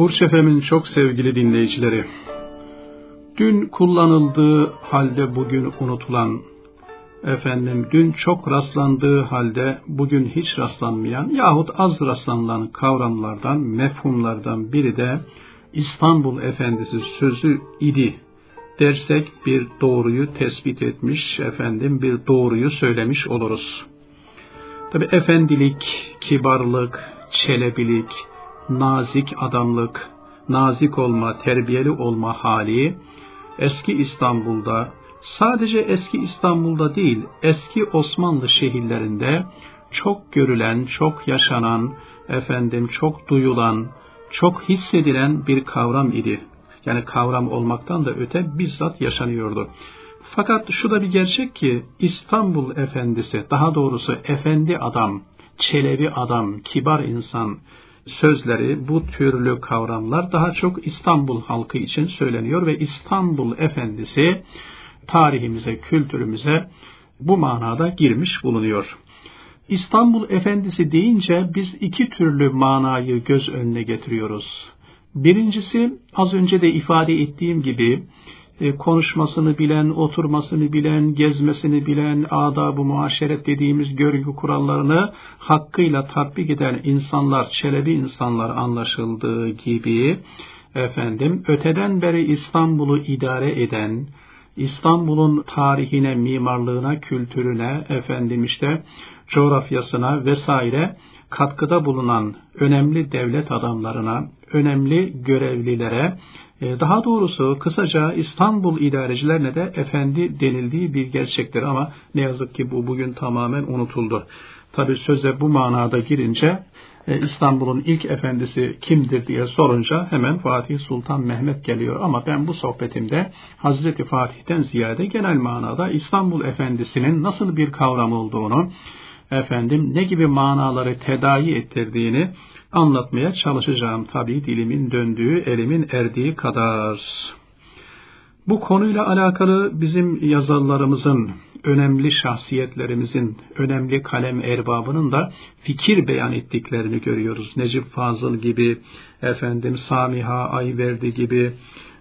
Burç Efem'in çok sevgili dinleyicileri, dün kullanıldığı halde bugün unutulan, efendim dün çok rastlandığı halde bugün hiç rastlanmayan yahut az rastlanılan kavramlardan, mefhumlardan biri de İstanbul Efendisi sözü idi dersek bir doğruyu tespit etmiş, efendim bir doğruyu söylemiş oluruz. Tabi efendilik, kibarlık, çelebilik, nazik adamlık, nazik olma, terbiyeli olma hali eski İstanbul'da sadece eski İstanbul'da değil eski Osmanlı şehirlerinde çok görülen, çok yaşanan, efendim çok duyulan, çok hissedilen bir kavram idi. Yani kavram olmaktan da öte bizzat yaşanıyordu. Fakat şu da bir gerçek ki İstanbul efendisi, daha doğrusu efendi adam, çelebi adam, kibar insan, sözleri, bu türlü kavramlar daha çok İstanbul halkı için söyleniyor ve İstanbul Efendisi tarihimize, kültürümüze bu manada girmiş bulunuyor. İstanbul Efendisi deyince biz iki türlü manayı göz önüne getiriyoruz. Birincisi az önce de ifade ettiğim gibi konuşmasını bilen, oturmasını bilen, gezmesini bilen, adab-ı muaşeret dediğimiz görgü kurallarını hakkıyla tatbik eden insanlar, çelebi insanlar anlaşıldığı gibi, efendim, öteden beri İstanbul'u idare eden, İstanbul'un tarihine, mimarlığına, kültürüne, efendim işte coğrafyasına vesaire katkıda bulunan önemli devlet adamlarına, önemli görevlilere, e, daha doğrusu kısaca İstanbul idarecilerine de efendi denildiği bir gerçektir ama ne yazık ki bu bugün tamamen unutuldu. Tabi söze bu manada girince e, İstanbul'un ilk efendisi kimdir diye sorunca hemen Fatih Sultan Mehmet geliyor. Ama ben bu sohbetimde Hazreti Fatih'ten ziyade genel manada İstanbul efendisinin nasıl bir kavram olduğunu, efendim ne gibi manaları tedavi ettirdiğini anlatmaya çalışacağım tabi dilimin döndüğü, elimin erdiği kadar. Bu konuyla alakalı bizim yazarlarımızın, önemli şahsiyetlerimizin, önemli kalem erbabının da fikir beyan ettiklerini görüyoruz. Necip Fazıl gibi, efendim Samiha Ayverdi gibi,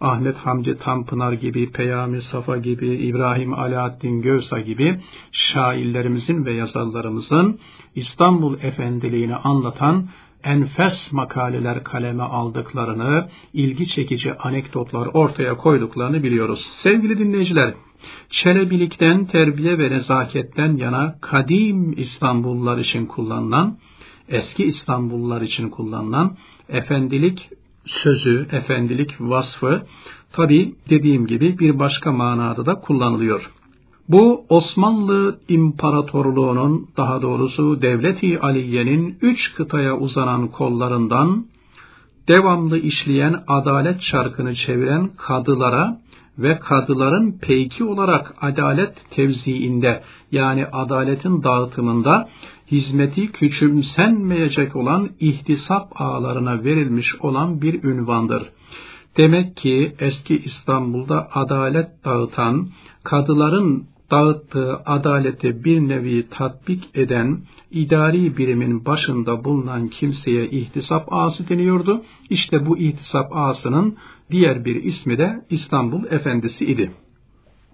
Ahmet Hamdi Tanpınar gibi, Peyami Safa gibi, İbrahim Alaaddin Gövsa gibi şairlerimizin ve yazarlarımızın İstanbul Efendiliğini anlatan enfes makaleler kaleme aldıklarını, ilgi çekici anekdotlar ortaya koyduklarını biliyoruz. Sevgili dinleyiciler, Çelebilikten, terbiye ve nezaketten yana kadim İstanbullular için kullanılan, eski İstanbullular için kullanılan efendilik sözü, efendilik vasfı tabi dediğim gibi bir başka manada da kullanılıyor. Bu Osmanlı İmparatorluğu'nun daha doğrusu Devleti Aliye'nin üç kıtaya uzanan kollarından devamlı işleyen adalet çarkını çeviren kadılara ve kadıların peyki olarak adalet tevziinde yani adaletin dağıtımında hizmeti küçümsenmeyecek olan ihtisap ağlarına verilmiş olan bir ünvandır. Demek ki eski İstanbul'da adalet dağıtan, kadıların dağıttığı adaleti bir nevi tatbik eden idari birimin başında bulunan kimseye ihtisap ağası deniyordu. İşte bu ihtisap ağasının diğer bir ismi de İstanbul Efendisi idi.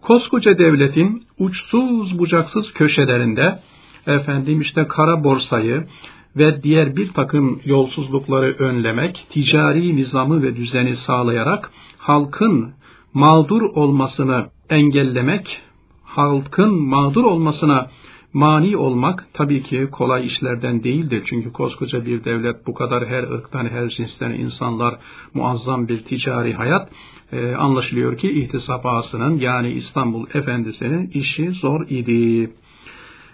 Koskoca devletin uçsuz bucaksız köşelerinde efendim işte kara borsayı ve diğer bir takım yolsuzlukları önlemek, ticari nizamı ve düzeni sağlayarak halkın mağdur olmasını engellemek, halkın mağdur olmasına mani olmak tabii ki kolay işlerden değildir. Çünkü koskoca bir devlet bu kadar her ırktan, her cinsten insanlar muazzam bir ticari hayat. Ee, anlaşılıyor ki ihtisap ağasının yani İstanbul Efendisi'nin işi zor idi.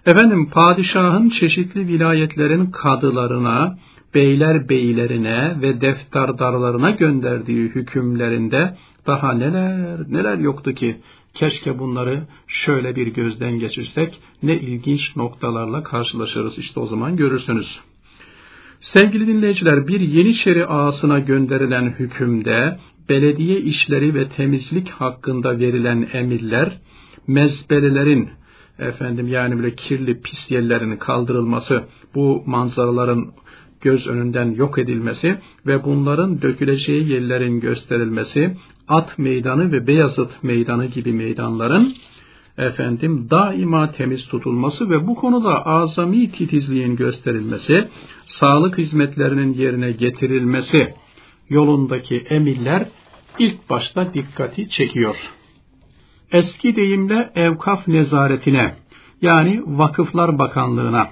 Efendim padişahın çeşitli vilayetlerin kadılarına, beyler beylerine ve defterdarlarına gönderdiği hükümlerinde daha neler neler yoktu ki keşke bunları şöyle bir gözden geçirsek ne ilginç noktalarla karşılaşırız işte o zaman görürsünüz. Sevgili dinleyiciler bir Yeniçeri ağasına gönderilen hükümde belediye işleri ve temizlik hakkında verilen emirler mezbelelerin efendim yani böyle kirli pis yerlerin kaldırılması bu manzaraların göz önünden yok edilmesi ve bunların döküleceği yerlerin gösterilmesi, At Meydanı ve Beyazıt Meydanı gibi meydanların efendim daima temiz tutulması ve bu konuda azami titizliğin gösterilmesi, sağlık hizmetlerinin yerine getirilmesi yolundaki emirler ilk başta dikkati çekiyor. Eski deyimle evkaf nezaretine yani vakıflar bakanlığına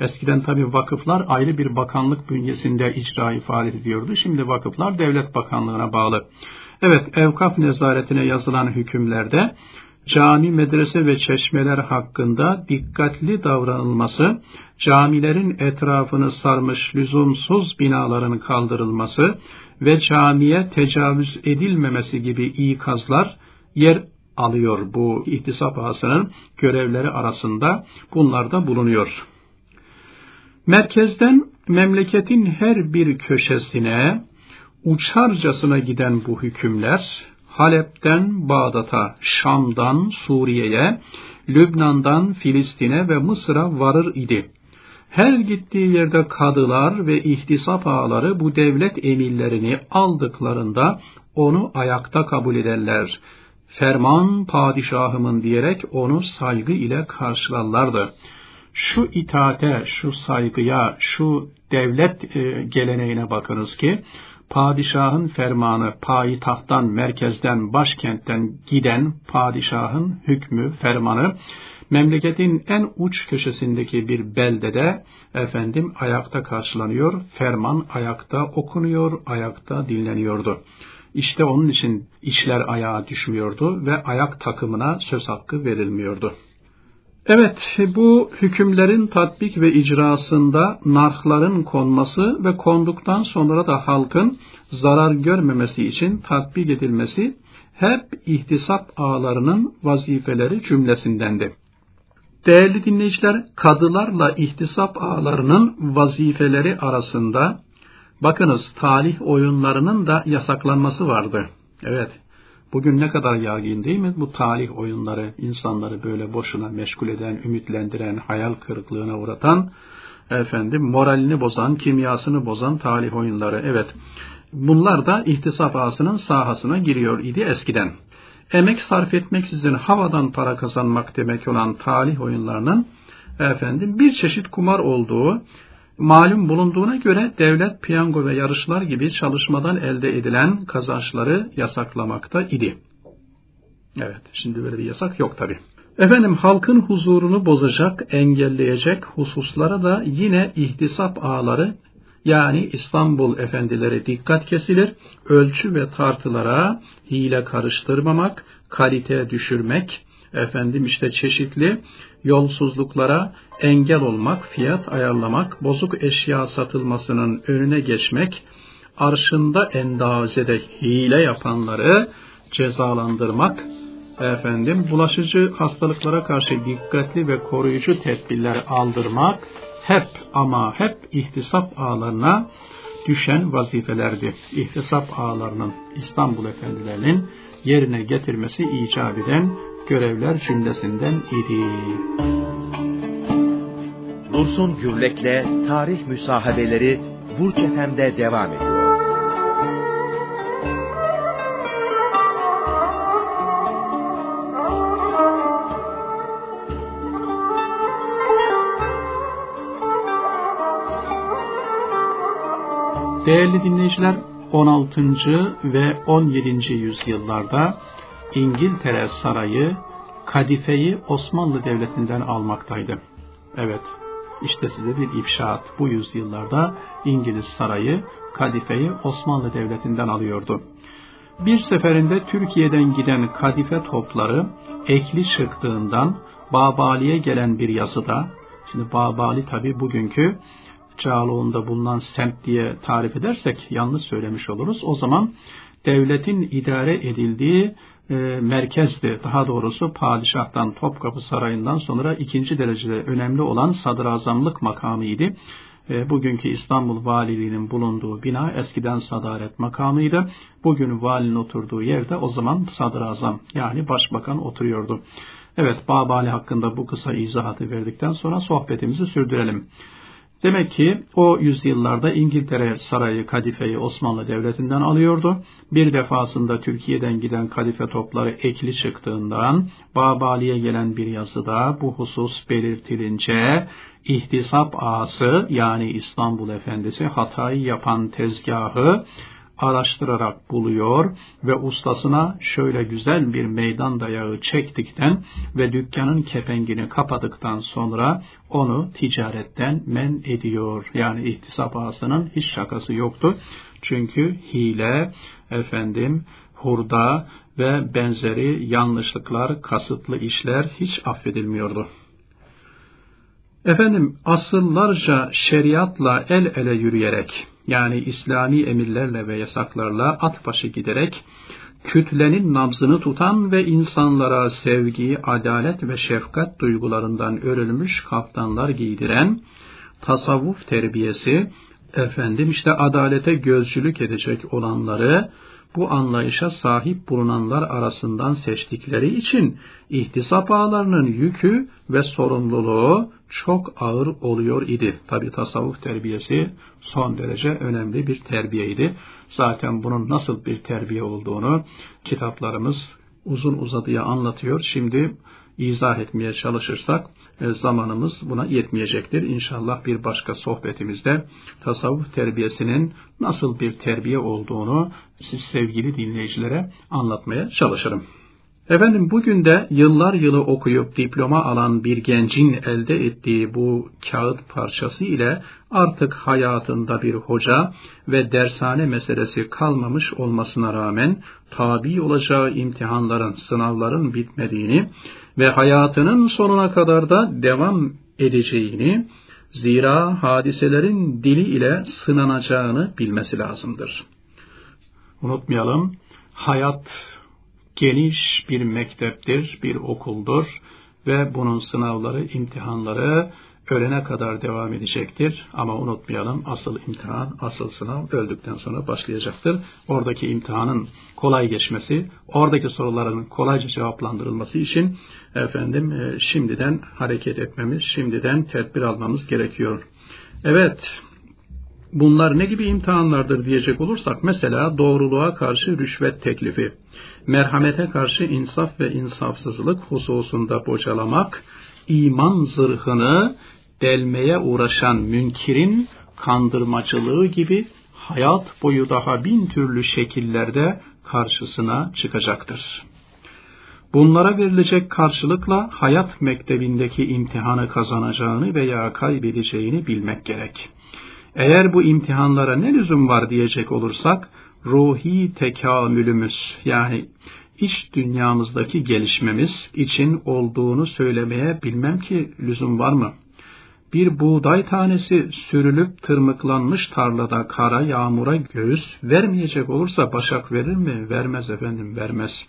Eskiden tabi vakıflar ayrı bir bakanlık bünyesinde icra ifade ediyordu. Şimdi vakıflar devlet bakanlığına bağlı. Evet, evkaf nezaretine yazılan hükümlerde cami, medrese ve çeşmeler hakkında dikkatli davranılması, camilerin etrafını sarmış lüzumsuz binaların kaldırılması ve camiye tecavüz edilmemesi gibi ikazlar yer alıyor bu ihtisap ağasının görevleri arasında bunlar da bulunuyor. Merkezden memleketin her bir köşesine uçarcasına giden bu hükümler Halep'ten Bağdat'a, Şam'dan Suriye'ye, Lübnan'dan Filistin'e ve Mısır'a varır idi. Her gittiği yerde kadılar ve ihtisap ağaları bu devlet emirlerini aldıklarında onu ayakta kabul ederler. Ferman padişahımın diyerek onu saygı ile karşılarlardı. Şu itaate, şu saygıya, şu devlet e, geleneğine bakınız ki padişahın fermanı payitahttan, merkezden, başkentten giden padişahın hükmü, fermanı memleketin en uç köşesindeki bir beldede efendim ayakta karşılanıyor, ferman ayakta okunuyor, ayakta dinleniyordu. İşte onun için işler ayağa düşmüyordu ve ayak takımına söz hakkı verilmiyordu. Evet, bu hükümlerin tatbik ve icrasında narhların konması ve konduktan sonra da halkın zarar görmemesi için tatbik edilmesi hep ihtisap ağlarının vazifeleri cümlesindendi. Değerli dinleyiciler, kadılarla ihtisap ağlarının vazifeleri arasında bakınız talih oyunlarının da yasaklanması vardı. Evet, Bugün ne kadar yaygın değil mi? Bu tarih oyunları insanları böyle boşuna meşgul eden, ümitlendiren, hayal kırıklığına uğratan, efendim moralini bozan, kimyasını bozan tarih oyunları. Evet, bunlar da ihtisap ağasının sahasına giriyor idi eskiden. Emek sarf etmeksizin havadan para kazanmak demek olan talih oyunlarının efendim bir çeşit kumar olduğu malum bulunduğuna göre devlet piyango ve yarışlar gibi çalışmadan elde edilen kazançları yasaklamakta idi. Evet, şimdi böyle bir yasak yok tabi. Efendim halkın huzurunu bozacak, engelleyecek hususlara da yine ihtisap ağları yani İstanbul efendileri dikkat kesilir, ölçü ve tartılara hile karıştırmamak, kalite düşürmek, efendim işte çeşitli yolsuzluklara engel olmak, fiyat ayarlamak, bozuk eşya satılmasının önüne geçmek, arşında endazede hile yapanları cezalandırmak, efendim bulaşıcı hastalıklara karşı dikkatli ve koruyucu tedbirler aldırmak hep ama hep ihtisap ağlarına düşen vazifelerdi. İhtisap ağlarının İstanbul efendilerinin yerine getirmesi icap eden görevler cümlesinden idi. Dursun Gürlek'le Tarih Müsahabeleri Burç Efem'de devam ediyor. Değerli dinleyiciler, 16. ve 17. yüzyıllarda İngiltere sarayı kadifeyi Osmanlı Devleti'nden almaktaydı. Evet, işte size bir ifşaat. Bu yüzyıllarda İngiliz sarayı kadifeyi Osmanlı Devleti'nden alıyordu. Bir seferinde Türkiye'den giden kadife topları ekli çıktığından Babali'ye gelen bir yazıda, şimdi Babali tabi bugünkü Cağaloğlu'nda bulunan semt diye tarif edersek yanlış söylemiş oluruz. O zaman devletin idare edildiği e, merkezdi. Daha doğrusu padişahtan Topkapı Sarayı'ndan sonra ikinci derecede önemli olan sadrazamlık makamıydı. E, bugünkü İstanbul Valiliği'nin bulunduğu bina eskiden sadaret makamıydı. Bugün valinin oturduğu yerde o zaman sadrazam yani başbakan oturuyordu. Evet Babali hakkında bu kısa izahatı verdikten sonra sohbetimizi sürdürelim. Demek ki o yüzyıllarda İngiltere sarayı kadifeyi Osmanlı Devleti'nden alıyordu. Bir defasında Türkiye'den giden kadife topları ekli çıktığından Babali'ye gelen bir yazıda bu husus belirtilince ihtisap ağası yani İstanbul Efendisi hatayı yapan tezgahı araştırarak buluyor ve ustasına şöyle güzel bir meydan dayağı çektikten ve dükkanın kepengini kapadıktan sonra onu ticaretten men ediyor. Yani ihtisap ağasının hiç şakası yoktu. Çünkü hile, efendim, hurda ve benzeri yanlışlıklar, kasıtlı işler hiç affedilmiyordu. Efendim asıllarca şeriatla el ele yürüyerek yani İslami emirlerle ve yasaklarla at başı giderek kütlenin nabzını tutan ve insanlara sevgi, adalet ve şefkat duygularından örülmüş kaftanlar giydiren tasavvuf terbiyesi, efendim işte adalete gözcülük edecek olanları bu anlayışa sahip bulunanlar arasından seçtikleri için ihtisap ağlarının yükü ve sorumluluğu çok ağır oluyor idi. Tabi tasavvuf terbiyesi son derece önemli bir terbiyeydi. Zaten bunun nasıl bir terbiye olduğunu kitaplarımız uzun uzadıya anlatıyor. Şimdi izah etmeye çalışırsak e, zamanımız buna yetmeyecektir. İnşallah bir başka sohbetimizde tasavvuf terbiyesinin nasıl bir terbiye olduğunu siz sevgili dinleyicilere anlatmaya çalışırım. Efendim bugün de yıllar yılı okuyup diploma alan bir gencin elde ettiği bu kağıt parçası ile artık hayatında bir hoca ve dershane meselesi kalmamış olmasına rağmen tabi olacağı imtihanların, sınavların bitmediğini ve hayatının sonuna kadar da devam edeceğini, zira hadiselerin dili ile sınanacağını bilmesi lazımdır. Unutmayalım, hayat geniş bir mekteptir, bir okuldur ve bunun sınavları, imtihanları ölene kadar devam edecektir. Ama unutmayalım asıl imtihan, asıl sınav öldükten sonra başlayacaktır. Oradaki imtihanın kolay geçmesi, oradaki soruların kolayca cevaplandırılması için efendim e, şimdiden hareket etmemiz, şimdiden tedbir almamız gerekiyor. Evet, bunlar ne gibi imtihanlardır diyecek olursak mesela doğruluğa karşı rüşvet teklifi, merhamete karşı insaf ve insafsızlık hususunda bocalamak, iman zırhını delmeye uğraşan münkirin kandırmacılığı gibi hayat boyu daha bin türlü şekillerde karşısına çıkacaktır. Bunlara verilecek karşılıkla hayat mektebindeki imtihanı kazanacağını veya kaybedeceğini bilmek gerek. Eğer bu imtihanlara ne lüzum var diyecek olursak, ruhi tekamülümüz yani iç dünyamızdaki gelişmemiz için olduğunu söylemeye bilmem ki lüzum var mı? Bir buğday tanesi sürülüp tırmıklanmış tarlada kara yağmura göğüs vermeyecek olursa başak verir mi? Vermez efendim, vermez.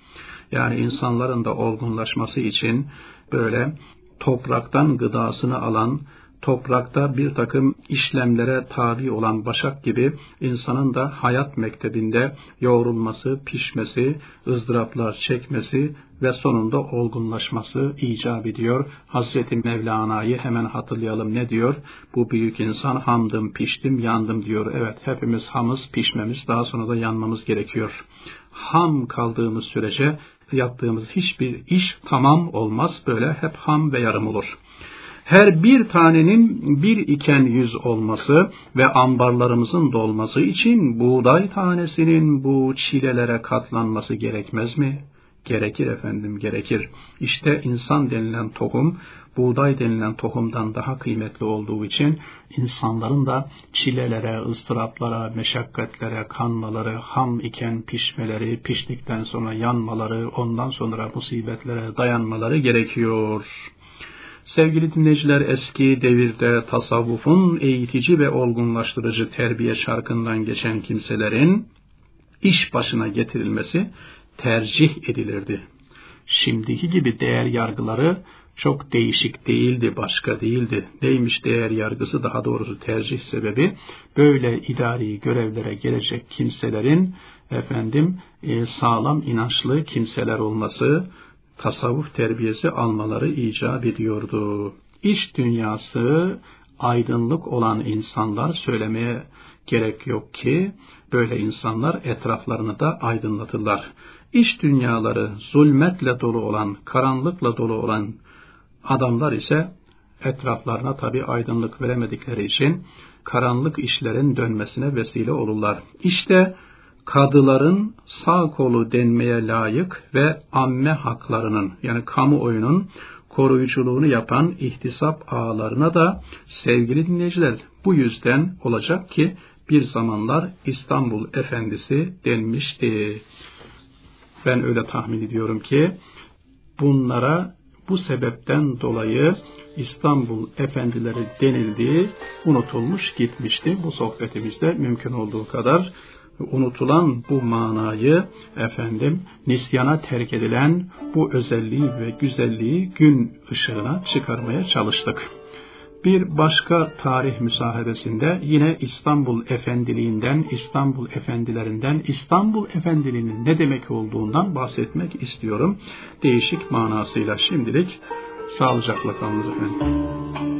Yani insanların da olgunlaşması için böyle topraktan gıdasını alan, toprakta bir takım işlemlere tabi olan başak gibi insanın da hayat mektebinde yoğrulması, pişmesi, ızdıraplar çekmesi ve sonunda olgunlaşması icap ediyor. Hazreti Mevlana'yı hemen hatırlayalım ne diyor? Bu büyük insan hamdım, piştim, yandım diyor. Evet hepimiz hamız, pişmemiz, daha sonra da yanmamız gerekiyor. Ham kaldığımız sürece yaptığımız hiçbir iş tamam olmaz. Böyle hep ham ve yarım olur her bir tanenin bir iken yüz olması ve ambarlarımızın dolması için buğday tanesinin bu çilelere katlanması gerekmez mi? Gerekir efendim, gerekir. İşte insan denilen tohum, buğday denilen tohumdan daha kıymetli olduğu için insanların da çilelere, ıstıraplara, meşakkatlere, kanmaları, ham iken pişmeleri, piştikten sonra yanmaları, ondan sonra musibetlere dayanmaları gerekiyor. Sevgili dinleyiciler eski devirde tasavvufun eğitici ve olgunlaştırıcı terbiye şarkından geçen kimselerin iş başına getirilmesi tercih edilirdi. Şimdiki gibi değer yargıları çok değişik değildi, başka değildi. Neymiş değer yargısı daha doğrusu tercih sebebi böyle idari görevlere gelecek kimselerin efendim e, sağlam inançlı kimseler olması, tasavvuf terbiyesi almaları icap ediyordu. İş dünyası aydınlık olan insanlar söylemeye gerek yok ki böyle insanlar etraflarını da aydınlatırlar. İş dünyaları zulmetle dolu olan, karanlıkla dolu olan adamlar ise etraflarına tabi aydınlık veremedikleri için karanlık işlerin dönmesine vesile olurlar. İşte kadıların sağ kolu denmeye layık ve amme haklarının yani kamuoyunun koruyuculuğunu yapan ihtisap ağlarına da sevgili dinleyiciler bu yüzden olacak ki bir zamanlar İstanbul Efendisi denmişti. Ben öyle tahmin ediyorum ki bunlara bu sebepten dolayı İstanbul efendileri denildiği unutulmuş gitmişti. Bu sohbetimizde mümkün olduğu kadar unutulan bu manayı efendim nisyana terk edilen bu özelliği ve güzelliği gün ışığına çıkarmaya çalıştık. Bir başka tarih müsahebesinde yine İstanbul Efendiliğinden, İstanbul Efendilerinden, İstanbul Efendiliğinin ne demek olduğundan bahsetmek istiyorum. Değişik manasıyla şimdilik sağlıcakla kalınız efendim.